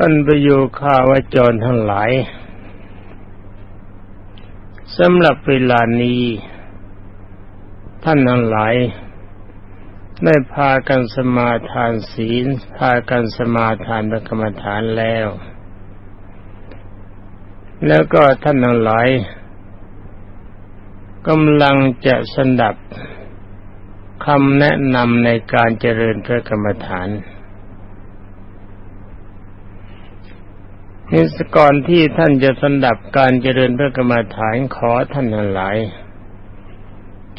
ท่านประโยคาวจรทั้งหลายสำหรับเวลานี้ ท่านทั้งหลาย ได้พากันสมาทานศีล พากันสมาทานพระกรรมฐานแล้ว แล้วก็ท่านทั้งหลายกำลังจะสดับคำแนะนำในการเจริญพระกรรมฐาน นี่ก่อนที่ท่านจะสันดับการเจริญพระกรรมฐานขอท่านทั้งหลาย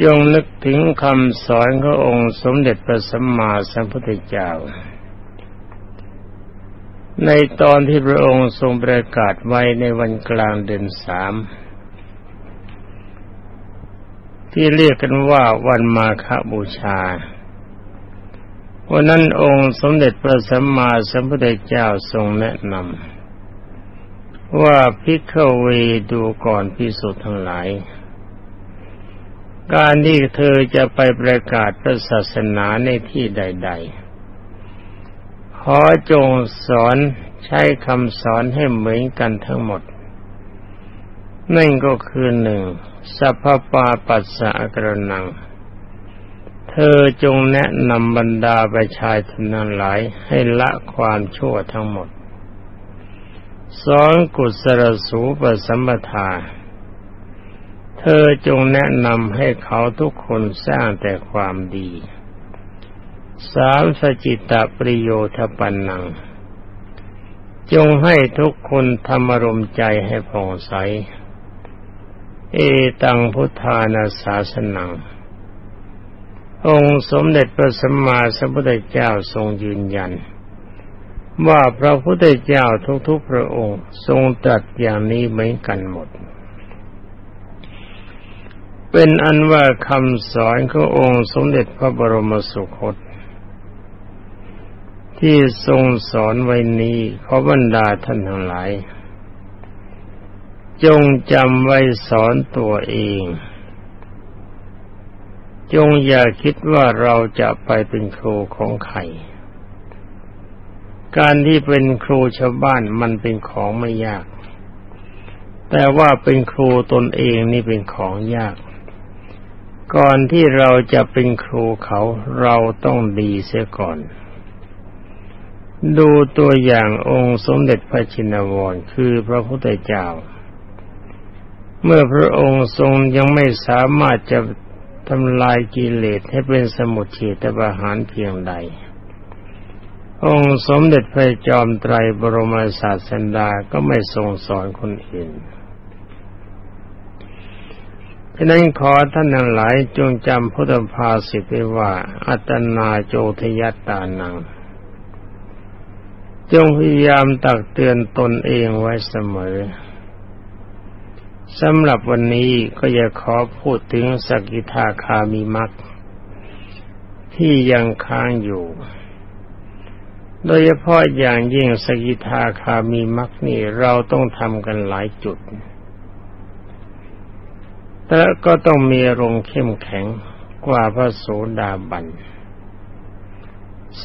จงนึกถึงคำสอนขององค์สมเด็จพระสัมมาสัมพุทธเจ้า ในตอนที่พระองค์ทรงประกาศไว้ในวันกลางเดือนสามที่เรียกกันว่าวันมาฆบูชาวันนั้นองค์สมเด็จพระสัมมาสัมพุทธเจ้าทรงแนะนำ ว่าพิกเวดูก่อนพิสุทธ์ทั้งหลาย การที่เธอจะไปประกาศพระศาสนาในที่ใด ๆ ขอจงสอนใช้คำสอนให้เหมือนกันทั้งหมด นั่นก็คือหนึ่งสัพพปาปัสสะกรนัง เธอจงแนะนำบรรดาประชาชนนั้นหลายให้ละความชั่วทั้งหมด สองกุศลสูปสัมปทา เธอจงแนะนำให้เขาทุกคนสร้างแต่ความดี สามสจิตตปริโยทปันนัง จงให้ทุกคนทำอารมณ์ใจให้ผ่องใส เอตังพุทธานาสาสนัง องค์สมเด็จพระสัมมาสัมพุทธเจ้าทรงยืนยัน ว่าพระพุทธเจ้าทุกๆพระองค์ทรงตรัสอย่างนี้เหมือนกันหมด เป็นอันว่าคำสอนขององค์สมเด็จพระบรมสุคต ที่ทรงสอนไว้นี้ขอบรรดาท่านทั้งหลาย จงจำไว้สอนตัวเอง จงอย่าคิดว่าเราจะไปเป็นครูของใคร การที่เป็นครูชาวบ้านมันเป็นของไม่ยาก แต่ว่าเป็นครูตนเองนี่เป็นของยาก ก่อนที่เราจะเป็นครูเขาเราต้องดีเสียก่อน ดูตัวอย่างองค์สมเด็จพระชินวรคือพระพุทธเจ้า เมื่อพระองค์ทรงยังไม่สามารถจะทำลายกิเลสให้เป็นสมุทเฉตประหารเพียงใด องค์สมเด็จพระจอมไตรบรมศาสดาก็ไม่ทรงสอนคนอื่นฉะนั้นขอท่านทั้งหลายจงจำพุทธภาษิตไว้ว่า อัตนาโจทยตตานัง จงพยายามตักเตือนตนเองไว้เสมอสำหรับวันนี้ก็จะขอพูดถึงสกิทาคามีมักที่ยังค้างอยู่ โดยเฉพาะอย่างยิ่งสกิทาคามีมักนี่เราต้องทำกันหลายจุด แต่ก็ต้องมีอารมณ์เข้มแข็งกว่าพระโสดาบัน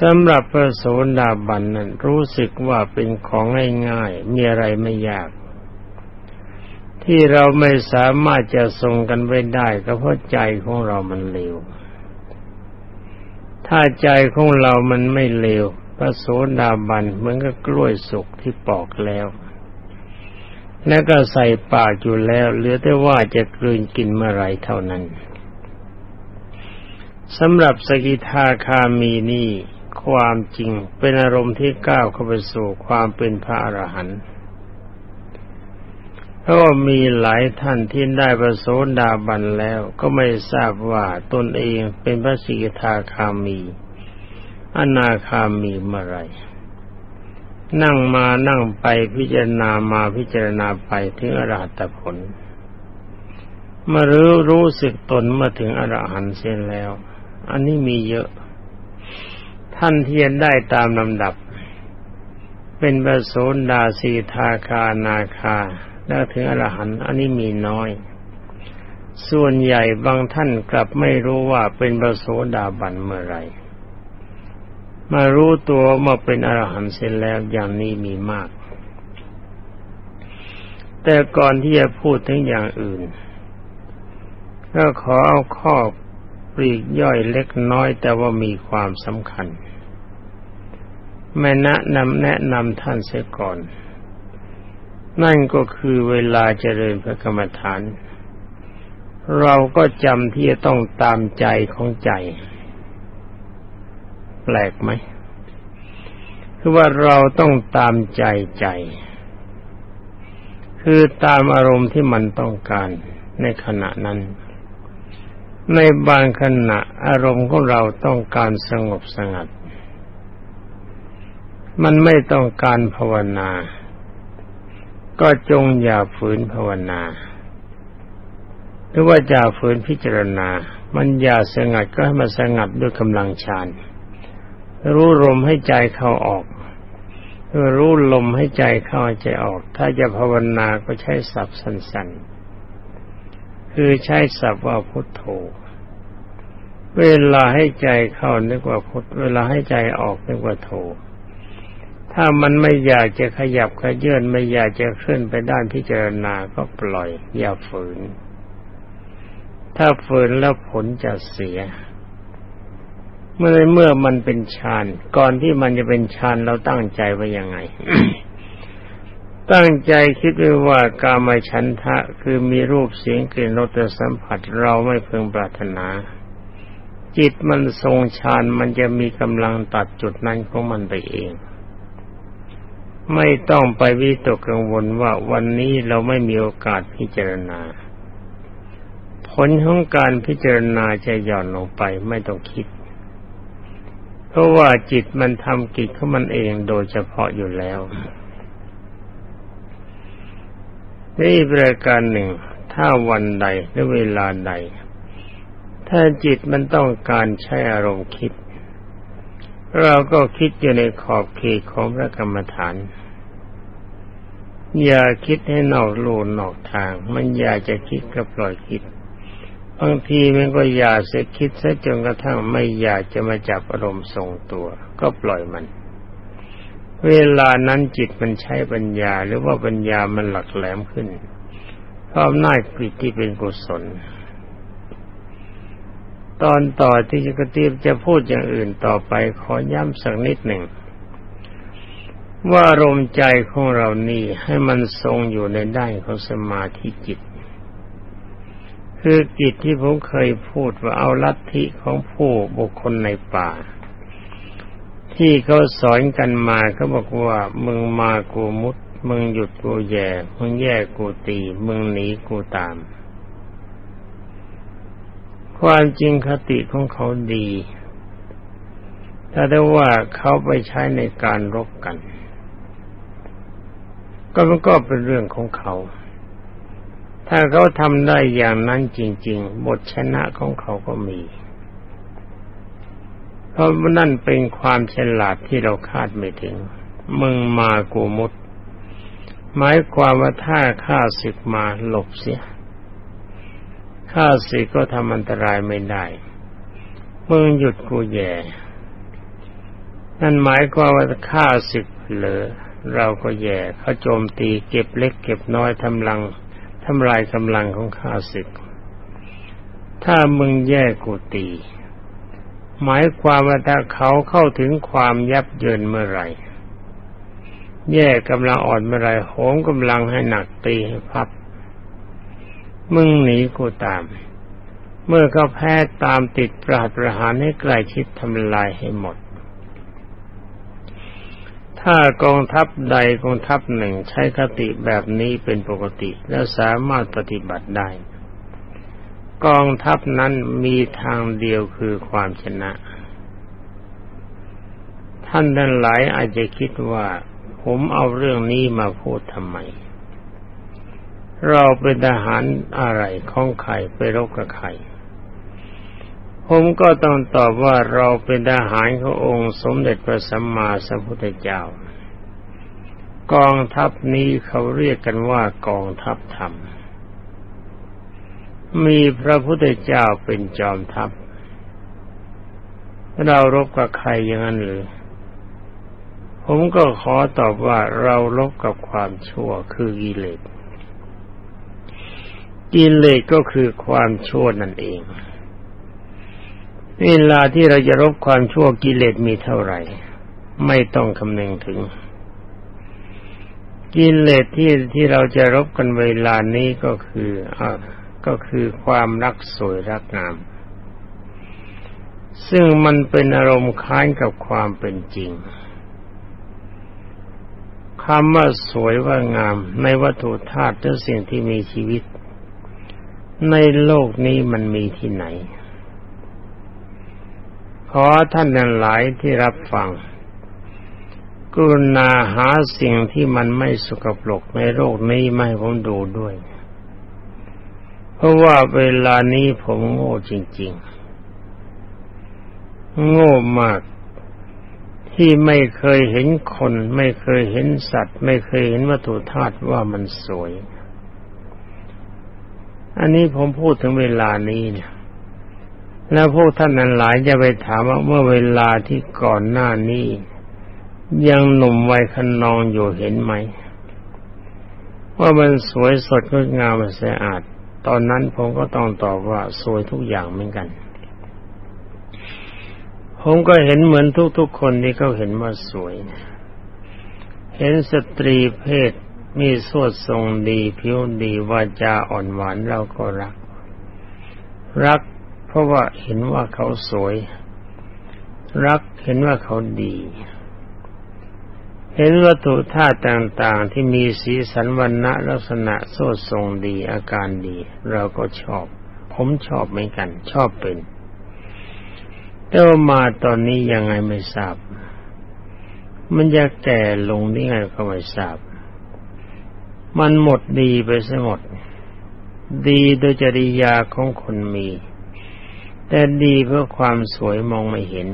สำหรับพระโสดาบันนั้นรู้สึกว่าเป็นของง่ายๆ มีอะไรไม่ยาก ที่เราไม่สามารถจะทรงกันไว้ได้ก็เพราะใจของเรามันเลวถ้าใจของเรามันไม่เลว ระโสดาบันเหมือนกับกล้วยสุกที่ปอกแล้ว แล้วก็ใส่ปากอยู่แล้วเหลือแต่ว่าจะกลืนกินเมื่อไรเท่านั้นสำหรับสกิทาคามีนี่ความจริงเป็นอารมณ์ที่ก้าวเข้าไปสู่ความเป็นพระอรหันต์เพราะมีหลายท่านที่ได้ประโสดาบันแล้วก็ไม่ทราบว่าตนเองเป็นพระสิกขาคามี อนาคามีเมื่อไรนั่งมานั่งไปพิจารณามาพิจารณาไปถึงอรหัตผลเมื่อรู้รู้สึกตนเมื่อถึงอรหันต์เสียแล้ว อันนี้มีเยอะ ท่านเทียนได้ตามลำดับ เป็นประโสดาสีทาคานาคาแล้วถึงอรหันต์อันนี้มีน้อย ส่วนใหญ่บางท่านกลับไม่รู้ว่าเป็นพระโสดาบันเมื่อไร มารู้ตัวมาเป็นอรหันต์เสร็จแล้วอย่างนี้มีมาก แต่ก่อนที่จะพูดถึงอย่างอื่น ก็ขอเอาข้อปลีกย่อยเล็กน้อยแต่ว่ามีความสำคัญ แม่นะนำแนะนำท่านเสียก่อน นั่นก็คือเวลาเจริญพระกรรมฐาน เราก็จำที่จะต้องตามใจของใจ แปลกไหมคือว่าเราต้องตามใจใจ คือตามอารมณ์ที่มันต้องการในขณะนั้น ในบางขณะอารมณ์ของเราต้องการสงบสงัด มันไม่ต้องการภาวนา ก็จงอย่าฝืนภาวนา หรือว่าอย่าฝืนพิจารณา มันอย่าสงัดก็ให้มันสงัดด้วยกำลังฌาน รู้ลมให้ใจเข้าออก รู้ลมให้ใจเข้าใจออก ถ้าจะภาวนาก็ใช้สับสั้นๆ คือใช้ศัพท์ว่าพุทโธ เวลาให้ใจเข้านึกว่าพุท เวลาให้ใจออกนึกว่าโธ ถ้ามันไม่อยากจะขยับขยื่นไม่อยากจะเคลื่อนไปด้านพิจารณาก็ปล่อย อย่าฝืน ถ้าฝืนแล้วผลจะเสีย มื่อเมื่อมันเป็นฌานก่อนที่มันจะเป็นฌานเราตั้งใจไว้ยังไง ตั้งใจคิดไว้ว่ากามฉันทะคือมีรูปเสียงกลิ่นรสสัมผัสเราไม่พึงปรารถนา จิตมันทรงฌานมันจะมีกำลังตัดจุดนั้นของมันไปเอง ไม่ต้องไปวิตกกังวลว่าวันนี้เราไม่มีโอกาสพิจารณา ผลของการพิจารณาจะหย่อนลงไปไม่ต้องคิด เพราะว่าจิตมันทำกิจของมันเองโดยเฉพาะอยู่แล้ว นี่ประการหนึ่ง ถ้าวันใดหรือเวลาใด ถ้าจิตมันต้องการใช้อารมณ์คิด เราก็คิดอยู่ในขอบเขตของพระกรรมฐาน อย่าคิดให้นอกลูนอกทาง มันอยากจะคิดก็ปล่อยคิด บางทีมันก็อยากจะคิดซะจนกระทั่งไม่อยากจะมาจับอารมณ์ทรงตัว ก็ปล่อยมัน เวลานั้นจิตมันใช้ปัญญา หรือว่าปัญญามันหลักแหลมขึ้นพร้อมหน้าปิดที่เป็นกุศล ตอนต่อที่จะกระตีบจะพูดอย่างอื่นต่อไปขอย้ำสักนิดหนึ่ง ว่ารมใจของเรานี่ให้มันทรงอยู่ในด้านของสมาธิจิต คือจิตที่ผมเคยพูดว่าเอาลัทธิของผู้บุคคลในป่า ที่เขาสอนกันมาเขาบอกว่า มึงมากูมุด มึงหยุดกูแย่ มึงแย่กูตี มึงหนีกูตาม ความจริงคติของเขาดีถ้าได้ว่าเขาไปใช้ในการรบกัน ก็มันก็เป็นเรื่องของเขา ถ้าเขาทำได้อย่างนั้นจริง ๆ บทชนะของเขาก็มี เพราะนั่นเป็นความฉลาดที่เราคาดไม่ถึง มึงมากูมุด หมายความว่าถ้าข้าศึกมาหลบเสียข้าศึกก็ทำอันตรายไม่ได้มึงหยุดกูแย่ นั่นหมายความว่าข้าศึกเหลือ เราก็แย่เขาโจมตีเก็บเล็กเก็บน้อยทำลัง ทำลายกำลังของข้าศึก ถ้ามึงแย่กูตี หมายความว่าถ้าเขาเข้าถึงความยับเยินเมื่อไรแย่กำลังอ่อนเมื่อไรโหมกำลังให้หนักตีให้พับ มึงหนีกูตาม เมื่อเขาแพ้ตามติดปราดประหารให้ใกล้ชิดทำลายให้หมด ถ้ากองทัพใดกองทัพหนึ่งใช้คติแบบนี้เป็นปกติและสามารถปฏิบัติได้ กองทัพนั้นมีทางเดียวคือความชนะ ท่านทั้งหลายอาจจะคิดว่า ผมเอาเรื่องนี้มาพูดทำไม เราเป็นทหารอะไรของใครไปรบกับใคร ผมก็ต้องตอบว่าเราเป็นทหารขององค์สมเด็จพระสัมมาสัมพุทธเจ้า กองทัพนี้เขาเรียกกันว่ากองทัพธรรม มีพระพุทธเจ้าเป็นจอมทัพ เรารบกับใครอย่างนั้นหรือ ผมก็ขอตอบว่าเราลบกับความชั่วคือกิเลส กิเลสก็คือความชั่วนั่นเอง เวลาที่เราจะรบความชั่วกิเลสมีเท่าไหร่ ไม่ต้องคำนึงถึง กิเลสที่ที่เราจะรบกันเวลานี้ก็คืออ่าก็คือความรักสวยรักงาม ซึ่งมันเป็นอารมณ์ค้านกับความเป็นจริงคำว่าสวยว่างาม ในวัตถุธาตุและสิ่งที่มีชีวิต ในโลกนี้มันมีที่ไหน ขอท่านทั้งหลายที่รับฟังกรุณาหาสิ่งที่มันไม่สกปรกในโลกนี้ไม่ผมดูด้วย เพราะว่าเวลานี้ผมโง่จริง ๆ โง่มาก ที่ไม่เคยเห็นคน ไม่เคยเห็นสัตว์ ไม่เคยเห็นวัตถุธาตุว่ามันสวย อันนี้ผมพูดถึงเวลานี้เนี่ย แล้วพวกท่านนั้นหลายจะไปถามว่าเมื่อเวลาที่ก่อนหน้านี้ ยังหนุ่มวัยคันนองอยู่เห็นไหม ว่ามันสวยสดงดงามสะอาด ตอนนั้นผมก็ต้องตอบว่าสวยทุกอย่างเหมือนกัน ผมก็เห็นเหมือนทุกๆคนที่เขาเห็นว่าสวย เห็นสตรีเพศมีสวดทรงดี ผิวดีวาจาอ่อนหวานเราก็รัก รัก เพราะว่าเห็นว่าเขาสวย รักเห็นว่าเขาดี เห็นวัตถุธาตุต่างๆที่มีสีสันวันณะลักษณะโซทรงดีอาการดี เราก็ชอบ ผมชอบเหมือนกัน ชอบเป็น แต่ว่ามาตอนนี้ยังไงไม่ทราบ มันจะแก่ลงนี่ไงก็ไม่ทราบ มันหมดดีไปซะหมดดีโดยจริยาของคนมี แต่ดีเพื่อความสวยมองไม่เห็น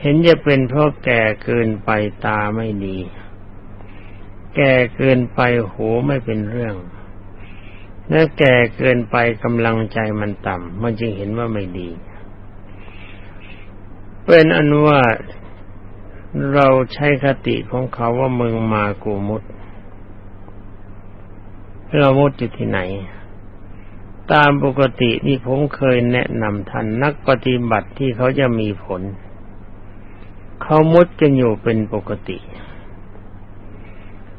เห็นจะเป็นเพราะแก่เกินไปตาไม่ดี แก่เกินไปหูไม่เป็นเรื่อง และแก่เกินไปกำลังใจมันต่ำมันจึงเห็นว่าไม่ดี เป็นอันว่าเราใช้คติของเขาว่ามืองมากูมุด เรามุดอยู่ที่ไหน ตามปกตินี่ผมเคยแนะนำท่านนักปฏิบัติที่เขาจะมีผล เขามุดกันอยู่เป็นปกติ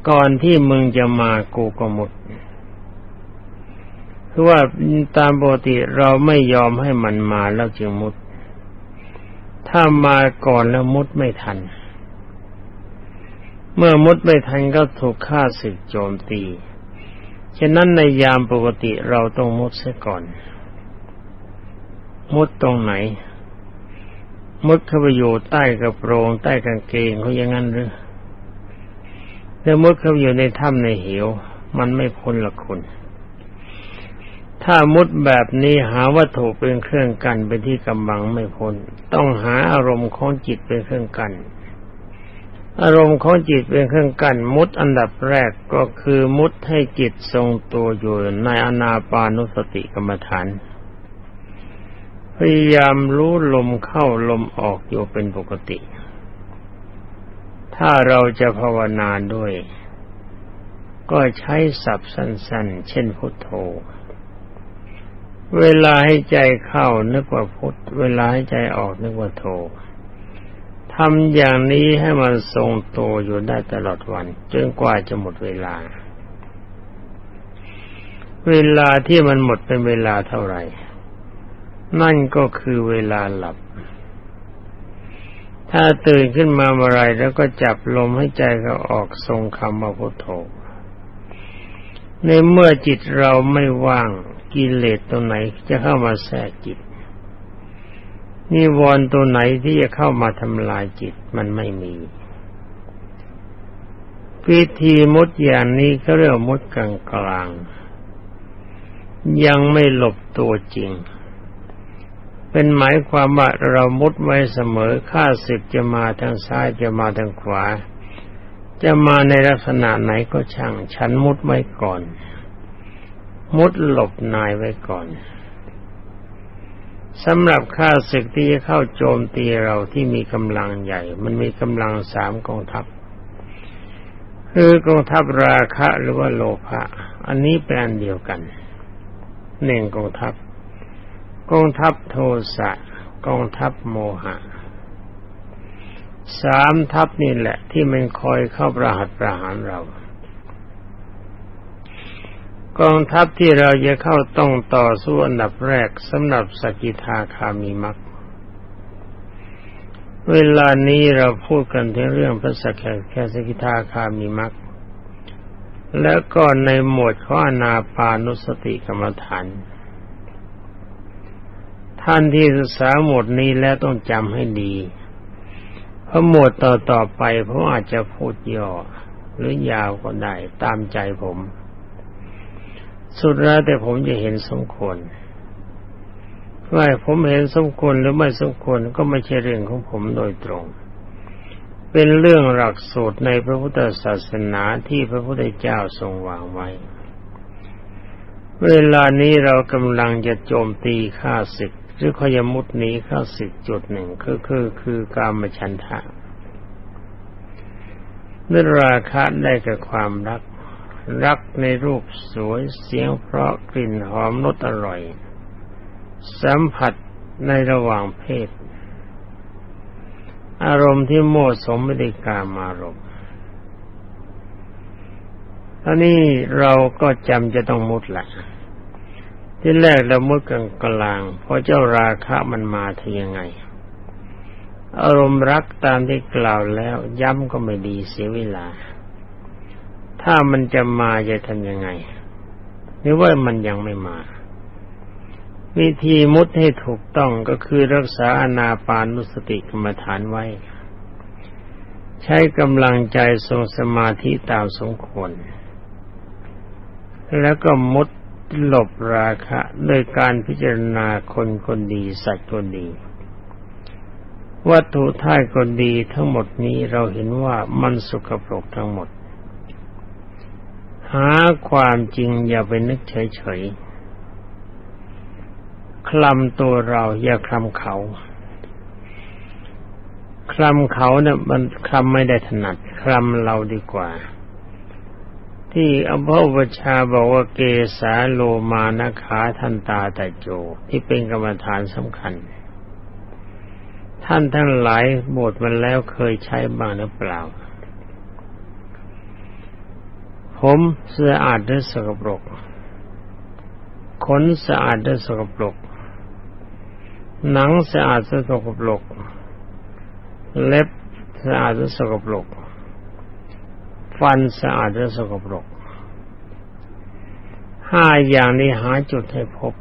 ก่อนที่มึงจะมากูก็มุดคือว่าตามปกติเราไม่ยอมให้มันมาแล้วจึงมุด ถ้ามาก่อนแล้วมุดไม่ทัน เมื่อมุดไม่ทันก็ถูกฆ่าศึกโจมตี ฉะนั้นในยามปกติเราต้องมุดเสียก่อน มุดตรงไหน มุดเข้าไปอยู่ใต้กระโปรงใต้กางเกงเขาอย่างนั้นหรือแล้วมุดเข้าไปอยู่ในถ้ำในเหว มันไม่พ้นละคุณ ถ้ามุดแบบนี้หาวัตถุเป็นเครื่องกันเป็นที่กำบังไม่พ้น ต้องหาอารมณ์ของจิตเป็นเครื่องกัน อารมณ์ของจิตเป็นเครื่องกันมุดอันดับแรกก็คือมุดให้จิตทรงตัวอยู่ในอนาปานุสติกรรมฐาน พยายามรู้ลมเข้าลมออกอยู่เป็นปกติ ถ้าเราจะภาวนาด้วย ก็ใช้ศัพท์สั้นๆ เช่นพุทโธ เวลาให้ใจเข้านึกว่าพุทเวลาให้ใจออกนึกว่าโท ทำอย่างนี้ให้มันทรงตัวอยู่ได้ตลอดวันจนกว่าจะหมดเวลา เวลาที่มันหมดเป็นเวลาเท่าไหร่ นั่นก็คือเวลาหลับ ถ้าตื่นขึ้นมาเมื่อไรแล้วก็จับลมให้ใจเขาออกทรงคำว่าพุทโธในเมื่อจิตเราไม่ว่างกิเลสตัวไหนจะเข้ามาแทรกจิต นิวรณ์ตัวไหนที่จะเข้ามาทำลายจิตมันไม่มีพิธีมุดอย่างนี้เขาเรียกมุดกลางกลาง ยังไม่หลบตัวจริง เป็นหมายความว่าเรามุดไว้เสมอข้าศึกจะมาทางซ้ายจะมาทางขวา จะมาในลักษณะไหนก็ช่าง ฉันมุดไว้ก่อน มุดหลบนายไว้ก่อน สำหรับข้าศึกที่จะเข้าโจมตีเราที่มีกำลังใหญ่ มันมีกำลังสามกองทัพ คือกองทัพราคะหรือว่าโลภะอันนี้เป็นอันเดียวกันหนึ่งกองทัพ กองทัพโทสะกองทัพโมหะสามทัพนี่แหละ ที่มันคอยเข้าประหัตประหารเรา กองทัพที่เราจะเข้าต้องต่อสู้อันดับแรกสำหรับสกิทาคามีมักเวลานี้เราพูดกันถึงเรื่องพระสกแค่สกิทาคามีมักแล้วก็ในหมวดข้อนาปานุสติกรรมฐานท่านที่ศึกษาหมวดนี้แล้วต้องจำให้ดี เพราะหมวดต่อต่อไปผมอาจจะพูดย่อหรือยาวก็ได้ตามใจผม สุดแล้วแต่ผมจะเห็นสมควรว่าผมเห็นสมควรหรือไม่สมควรก็ไม่ใช่เรื่องของผมโดยตรง เป็นเรื่องหลักสูตรในพระพุทธศาสนาที่พระพุทธเจ้าทรงวางไว้ เวลานี้เรากำลังจะโจมตีข้าศึกหรือขยมุดหนีข้าศึกจุดหนึ่งคือคือคือกามฉันทะนราคะได้กับความรัก รักในรูปสวยเสียงเพราะกลิ่นหอมรสอร่อย สัมผัสในระหว่างเพศ อารมณ์ที่โมสมไม่ได้กามารมณ์ตอนนี้เราก็จำจะต้องมุดแหละที่แรกเรามุดกลางกลางเพราะเจ้าราคะมันมาทียังไง อารมณ์รักตามที่กล่าวแล้วย้ำก็ไม่ดีเสียเวลา ถ้ามันจะมาจะทำยังไง หรือว่ามันยังไม่มา วิธีมุดให้ถูกต้องก็คือรักษาอนาปานุสติกรรมฐานไว้ ใช้กำลังใจทรงสมาธิตามสมควร แล้วก็มุดหลบราคะโดยการพิจารณาคนคนดีสัตว์คนดี วัตถุท่ายคนดีทั้งหมดนี้เราเห็นว่ามันสุขปรกทั้งหมด หาความจริงอย่าไปนึกเฉยๆ คลำตัวเราอย่าคลำเขา คลำเขาเนี่ยมันคลำไม่ได้ถนัด คลำเราดีกว่า ที่อภวชาบอกว่าเกสาโลมานาขาทันตาตะโจ ที่เป็นกรรมฐานสำคัญ ท่านทั้งหลายบทมันแล้วเคยใช้บ้างหรือเปล่า ผมสะอาดหรือสกปรก ขนสะอาดหรือสกปรก หนังสะอาดหรือสกปรก เล็บสะอาดหรือสกปรก ฟันสะอาดหรือสกปรก ห้าอย่างนี้หาจุดให้พบ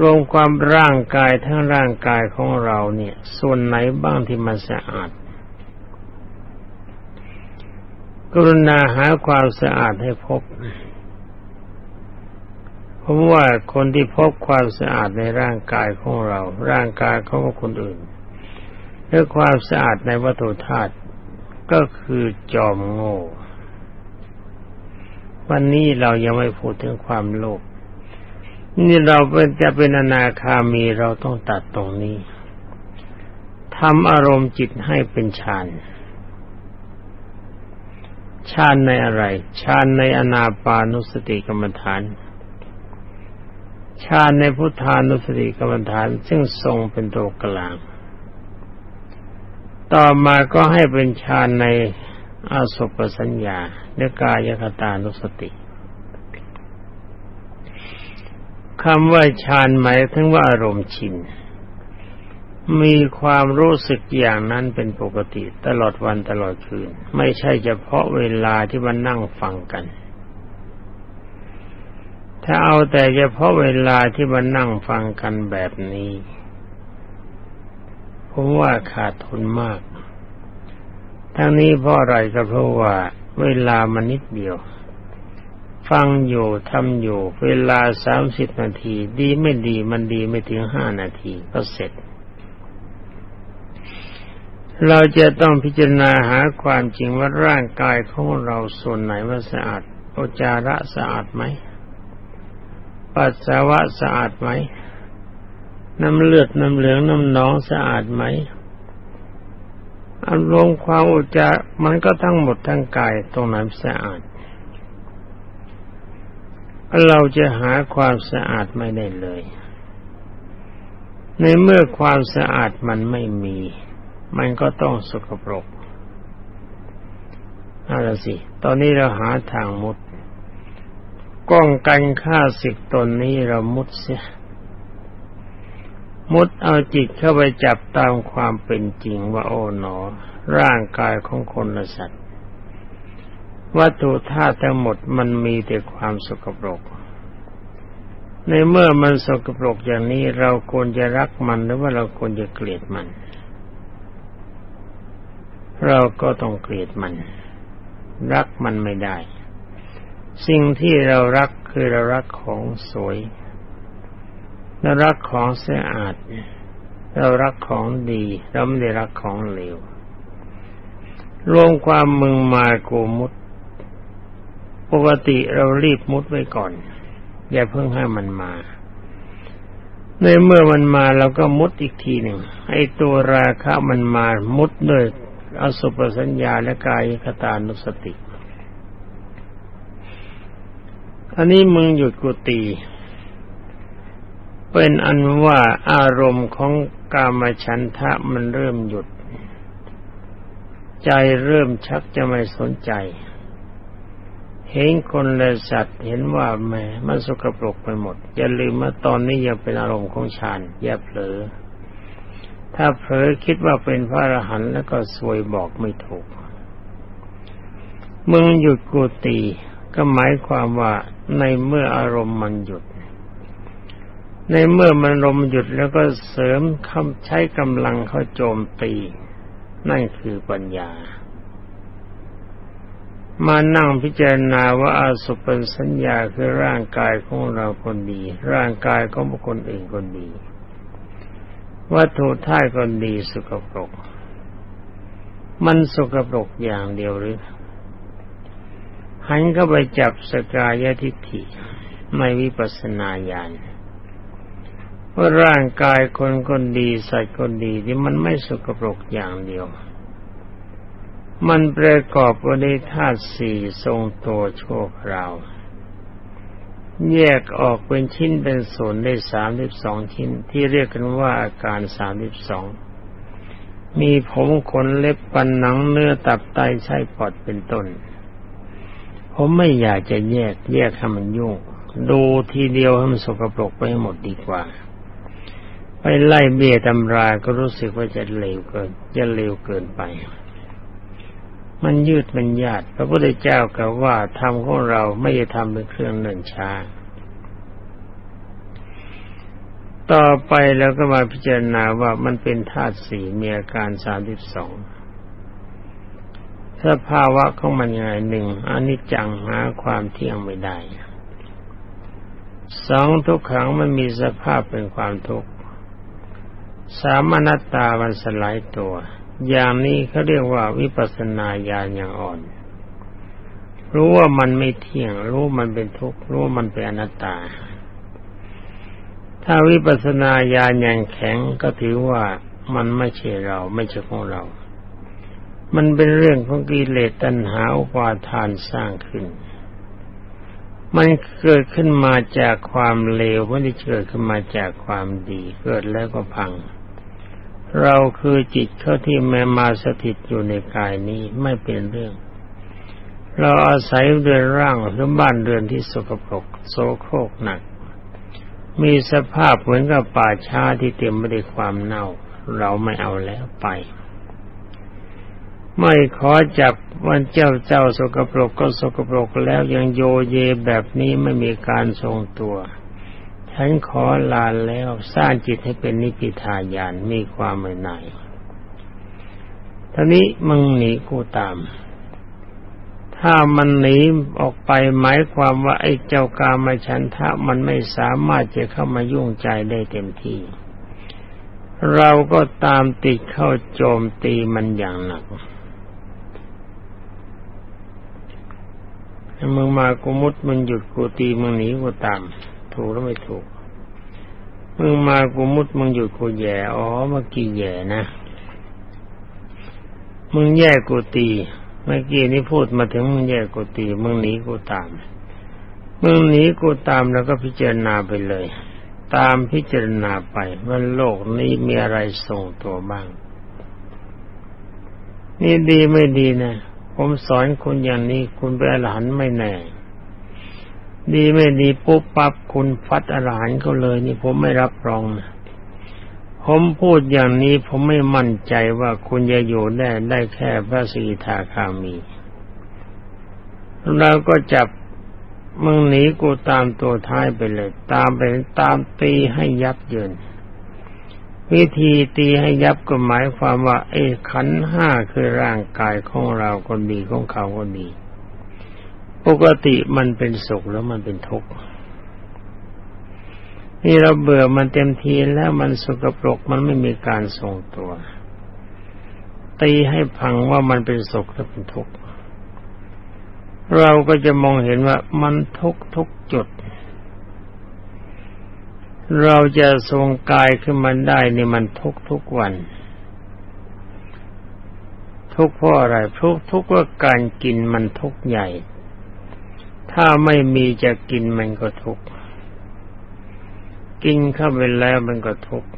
รวมความร่างกายทั้งร่างกายของเราเนี่ย ส่วนไหนบ้างที่มันสะอาด กรุณาหาความสะอาดให้พบผมว่าคนที่พบความสะอาดในร่างกายของเรา ร่างกายของคนอื่นและความสะอาดในวัตถุธาตุก็คือจอมโง่ วันนี้เรายังไม่พูดถึงความโลภนี่เราเจะเป็นอนาคามีเราต้องตัดตรงนี้ทำอารมณ์จิตให้เป็นฌาน ฌานในอะไรฌานในอนาปานุสติกรรมฐานฌานในพุทธานุสติกรรมฐานซึ่งทรงเป็นตัวกลาง ต่อมาก็ให้เป็นฌานในอาสุปสัญญาเนกายคตานุสติคำว่าฌานหมายถึงว่าอารมณ์ชิน มีความรู้สึกอย่างนั้นเป็นปกติตลอดวันตลอดคืน ไม่ใช่เฉพาะเวลาที่มันนั่งฟังกัน ถ้าเอาแต่เฉพาะเวลาที่มันนั่งฟังกันแบบนี้ผมว่าขาดทุนมาก ทั้งนี้เพราะอะไรก็เพราะว่า เวลามันนิดเดียว ฟังอยู่ทำอยู่ เวลาสามสิบนาที ดีไม่ดีมันดีไม่ถึงห้านาทีก็เสร็จ เราจะต้องพิจารณาหาความจริงว่าร่างกายของเราส่วนไหนว่าสะอาดโอจาระสะอาดไหม ปัสสาวะสะอาดไหม น้ำเลือดน้ำเหลืองน้ำหนองสะอาดไหมอารมณ์ความอุจจาระมันก็ทั้งหมดทั้งกายตรงนั้นสะอาด เราจะหาความสะอาดไม่ได้เลย ในเมื่อความสะอาดมันไม่มี มันก็ต้องสกปรกเอาละสิ ตอนนี้เราหาทางมุดก้องกันฆ่าศึกตนนี้เรามุดเสีย มุดเอาจิตเข้าไปจับตามความเป็นจริงว่าโอ๋หนอ ร่างกายของคนละสัตว์ วัตถุธาตุทั้งหมดมันมีแต่ความสกปรก ในเมื่อมันสกปรกอย่างนี้เราควรจะรักมันหรือว่าเราควรจะเกลียดมัน เราก็ต้องเกลียดมัน รักมันไม่ได้ สิ่งที่เรารักคือเรารักของสวย เรารักของสะอาด เรารักของดี เราไม่ได้รักของเลว รวมความมึงมากูมุด ปกติเรารีบมุดไว้ก่อน อย่าเพิ่งให้มันมาในเมื่อมันมาเราก็มุดอีกทีหนึ่งไอ้ตัวราคะมันมามุดด้วย อสุปสัญญาและกายคตานุสติ อันนี้มึงหยุดกูตีเป็นอันว่าอารมณ์ของกามฉันทะมันเริ่มหยุด ใจเริ่มชักจะไม่สนใจ เห็นคนและสัตว์เห็นว่าแม่มันสกปรกไปหมด อย่าลืมว่าตอนนี้ยังเป็นอารมณ์ของฌานอย่าเผลอ ถ้าเผลอคิดว่าเป็นพระอรหันต์แล้วก็สวยบอกไม่ถูก มึงหยุดกูตีก็หมายความว่าในเมื่ออารมณ์มันหยุด ในเมื่อมันลมหยุดแล้วก็เสริมคำใช้กำลังเข้าโจมตี นั่นคือปัญญา มานั่งพิจารณาว่าอาสุเป็นสัญญาคือร่างกายของเราคนดี ร่างกายของบุคคลอื่นคนดี วัตถุท่ายคนดีสกปรก มันสกปรกอย่างเดียวหรือ หันเข้าไปจับสกายทิฏฐิในวิปัสนาญาณว่าร่างกายคนคนดีสัตว์คนดีที่มันไม่สกปรกอย่างเดียว มันประกอบด้วยธาตุสี่ทรงตัวโชคราว แยกออกเป็นชิ้นเป็นส่วนได้สามสิบสองชิ้น ที่เรียกกันว่าอาการสามสิบสองมีผมขนเล็บปันหนังเนื้อตับไตไส้ปอดเป็นต้น ผมไม่อยากจะแยกแยกให้มันยุ่ง ดูทีเดียวให้มันสกปรกไปหมดดีกว่า ไปไล่เบี้ยตำราก็รู้สึกว่าจะเลวเกิน จะเลวเกินไป มันยืดมันยาดพระพุทธเจ้ากล่าวว่าทำของเราไม่จะทำเป็นเครื่องเนินช้า ต่อไปแล้วก็มาพิจารณาว่ามันเป็นธาตุสี่มีอาการสามสิบสองสภาวะของมันยังไงหนึ่งอนิจจังหาความเที่ยงไม่ได้สองทุกขังมันมีสภาพเป็นความทุกข์สามอนัตตามันสลายตัว อย่างนี้เขาเรียกว่าวิปัสนาญาณอย่างอ่อน รู้ว่ามันไม่เที่ยง รู้มันเป็นทุกข์ รู้มันเป็นอนัตตา ถ้าวิปัสนาญาณอย่างแข็งก็ถือว่ามันไม่ใช่เรา ไม่ใช่ของเรา มันเป็นเรื่องของกิเลสตัณหาอุปาทานสร้างขึ้น มันเกิดขึ้นมาจากความเลวไม่ได้เกิดขึ้นมาจากความดี เกิดแล้วก็พัง เราคือจิตเข้าที่แม่มาสถิตอยู่ในกายนี้ไม่เป็นเรื่อง เราอาศัยเรือนร่างหรือบ้านเรือนที่สกปรกโสโครกหนัก มีสภาพเหมือนกับป่าช้าที่เต็มไปด้วยความเน่า เราไม่เอาแล้วไป ไม่ขอจับวันเจ้าเจ้าสกปรกก็สกปรกแล้วยังโยเยแบบนี้ไม่มีการทรงตัว ฉันขอลาแล้วสร้างจิตให้เป็นนิพิทายานมีความไม่หน่ายท่านี้มึงหนีกูตาม ถ้ามันหนีออกไปหมายความว่าไอ้เจ้ากามาฉันทะมันไม่สามารถจะเข้ามายุ่งใจได้เต็มที่ เราก็ตามติดเข้าโจมตีมันอย่างหนักมึงมากูมุดมึงหยุดกูตีมึงหนีกูตาม ถูกหรือไม่ถูก มึงมากูมุดมึงอยู่กูแย่อ๋อเมื่อกี้แย่นะ มึงแย่กูตี เมื่อกี้นี่พูดมาถึงมึงแย่กูตี มึงหนีกูตาม มึงหนีกูตามแล้วก็พิจารณาไปเลย ตามพิจารณาไปว่าโลกนี้มีอะไรส่งตัวบ้าง นี่ดีไม่ดีนะ ผมสอนคุณอย่างนี้คุณเป็นอรหันไม่แน่ ดีไม่ดีปุ๊บปั๊บคุณฟัดอรหันเขาเลย นี่ผมไม่รับรองนะผมพูดอย่างนี้ผมไม่มั่นใจว่าคุณจะอยู่ได้ได้แค่พระสีทาคามีเราก็จับมึงหนีกูตามตัวท้ายไปเลย ตามไปตามตีให้ยับเยินวิธีตีให้ยับก็หมายความว่าไอ้ขันห้าคือร่างกายของเราคนดีของเขาคนดี ปกติมันเป็นสุขแล้วมันเป็นทุกข์นี่เราเบื่อมันเต็มทีแล้วมันสกปรกมันไม่มีการทรงตัวตีให้พังว่ามันเป็นสุขและเป็นทุกข์เราก็จะมองเห็นว่ามันทุกทุกจุด เราจะทรงกายขึ้นมาได้นี่มันทุกทุกวัน ทุกเพราะอะไรทุกทุกว่าการกินมันทุกใหญ่ ถ้าไม่มีจะกินมันก็ทุกข์กินเข้าไปแล้วมันก็ทุกข์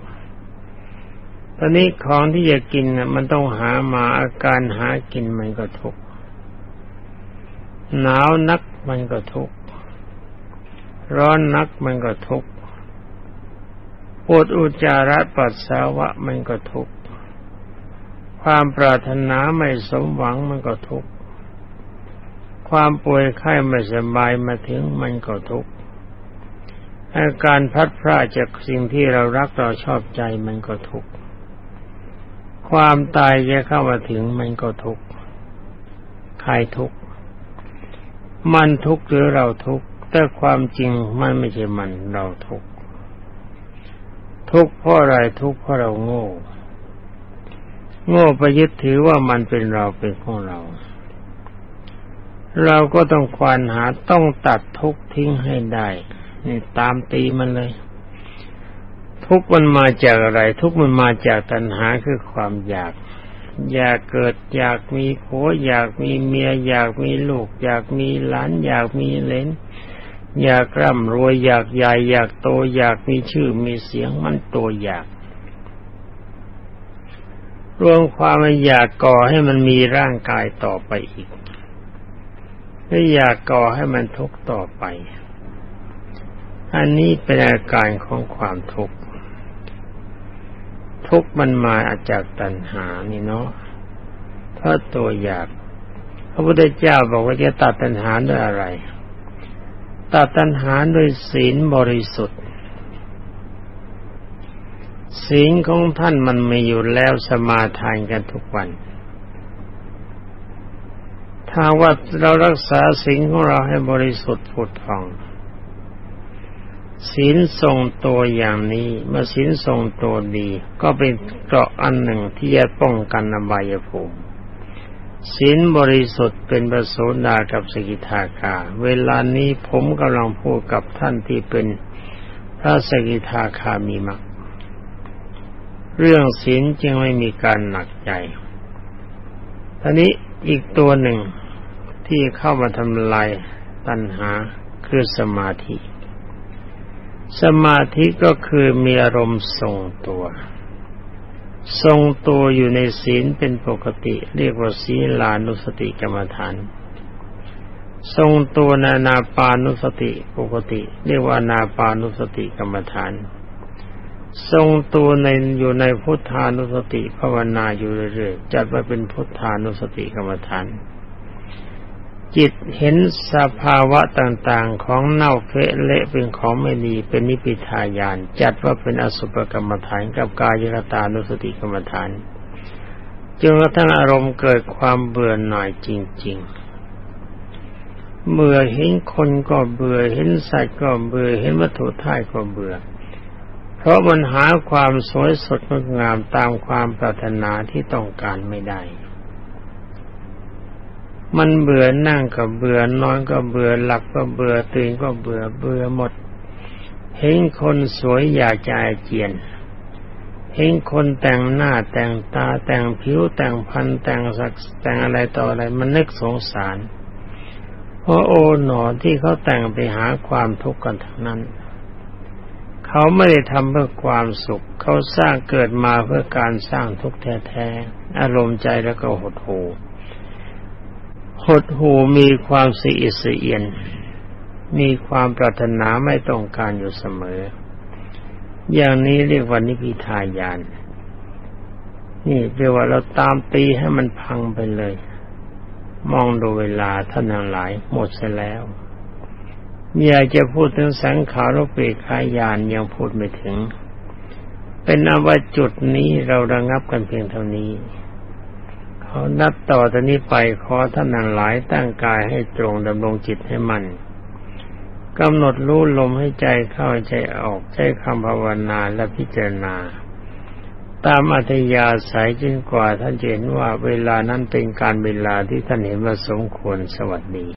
ตอนนี้ของที่จะกินน่ะมันต้องหามาอาการหากินมันก็ทุกข์หนาวนักมันก็ทุกข์ร้อนนักมันก็ทุกข์ปวดอุจจาระปัสสาวะมันก็ทุกข์ความปรารถนาไม่สมหวังมันก็ทุกข์ ความป่วยไข้ไม่สบายมาถึงมันก็ทุกข์อาการพัดพลาดจากสิ่งที่เรารักเราชอบใจมันก็ทุกข์ความตายจะเข้ามาถึงมันก็ทุกข์ใครทุกข์มันทุกข์หรือเราทุกข์แต่ความจริงมันไม่ใช่มันเราทุกข์ทุกข์เพราะอะไรทุกข์เพราะเราโง่ โง่ไปยึดถือว่ามันเป็นเราเป็นของเรา เราก็ต้องควานหาต้องตัดทุกทิ้งให้ได้นี่ตามตีมันเลย ทุกมันมาจากอะไร ทุกมันมาจากตัณหาคือความอยาก อยากเกิดอยากมีผัวอยากมีเมีย อยากมีลูก อยากมีหลาน อยากมีเลนอยากร่ำรวยอยากใหญ่อยากโต อยากมีชื่อมีเสียงมันตัวอยาก รวมความอยากก่อให้มันมีร่างกายต่อไปอีก ไม่อยากก่อให้มันทุกข์ต่อไป อันนี้เป็นอาการของความทุกข์ ทุกข์มันมาจากตัณหานี่เนาะเพราะตัวอยาก พระพุทธเจ้าบอกว่าจะตัดตัณหาด้วยอะไร ตัดตัณหาด้วยศีลบริสุทธิ์ศีลของท่านมันมีอยู่แล้วสมาทานกันทุกวัน ถ้าว่าเรารักษาสิ่งของเราให้บริสุทธิ์ผุดผ่องศีลทรงตัวอย่างนี้เมื่อศีลทรงตัวดี ก็เป็นเกราะอันหนึ่งที่จะป้องกันอบายภูมิศีลบริสุทธิ์เป็นประโสดากับสกิทาคา เวลานี้ผมกำลังพูดกับท่านที่เป็นพระสกิทาคามีมักเรื่องศีลจึงไม่มีการหนักใจทีนี้อีกตัวหนึ่ง ที่เข้ามาทำลายตัณหาคือสมาธิ สมาธิก็คือมีอารมณ์ทรงตัว ทรงตัวอยู่ในศีลเป็นปกติ เรียกว่าศีลานุสติกรรมฐาน ทรงตัวนานาปานุสติปกติ เรียกว่านาปานุสติกรรมฐาน ทรงตัวในอยู่ในพุทธานุสติภาวนาอยู่เรื่อยๆจัดว่าเป็นพุทธานุสติกรรมฐาน จิตเห็นสภาวะต่างๆ ของเน่าเฟะเละเป็นของไม่ดีเป็นนิพิทายาน จัดว่าเป็นอสุภกรรมฐานกับกายกตานุสติกรรมฐานจนกระทั่งอารมณ์เกิดความเบื่อหน่ายจริง ๆเมื่อเห็นคนก็เบื่อเห็นสัตว์ก็เบื่อเห็นวัตถุท่ายก็เบื่อ เพราะมันหาความสวยสดงดงามตามความปรารถนาที่ต้องการไม่ได้ มันเบื่อนั่งก็เบื่อนอนก็เบื่อหลับก็เบื่อตื่นก็เบื่อเบื่อหมด เห็นคนสวยอยากจะอาเจียน เห็นคนแต่งหน้าแต่งตาแต่งผิวแต่งพันแต่งสักแต่งอะไรต่ออะไรมันนึกสงสาร เพราะโอ๋หนอที่เขาแต่งไปหาความทุกข์กันทั้งนั้น เขาไม่ได้ทำเพื่อความสุข เขาสร้างเกิดมาเพื่อการสร้างทุกข์แท้ๆอารมณ์ใจแล้วก็หดหู่ หดหูมีความสีอิสเอียน มีความปรารถนาไม่ต้องการอยู่เสมอ อย่างนี้เรียกว่านิพิทายาน นี่เรียกว่าเราตามตีให้มันพังไปเลย มองดูเวลาท่านทั้งหลาย หมดเสียแล้วอยากจะพูดถึงสังขารเปรขายานยังพูดไม่ถึง เป็นอว่าจุดนี้เราระงับกันเพียงเท่านี้ ขานับต่อตอนนี้ไปขอท่านนั้นหลายตั้งกายให้ตรงดำรงจิตให้มันกำหนดรู้ลมให้ใจเข้าใจออกใช้คำภาวนาและพิจารณา ตามอัธยาศัยจนกว่าท่านเห็นว่าเวลานั้นเป็นการเวลาที่ท่านเห็นว่าสมควรสวัสดี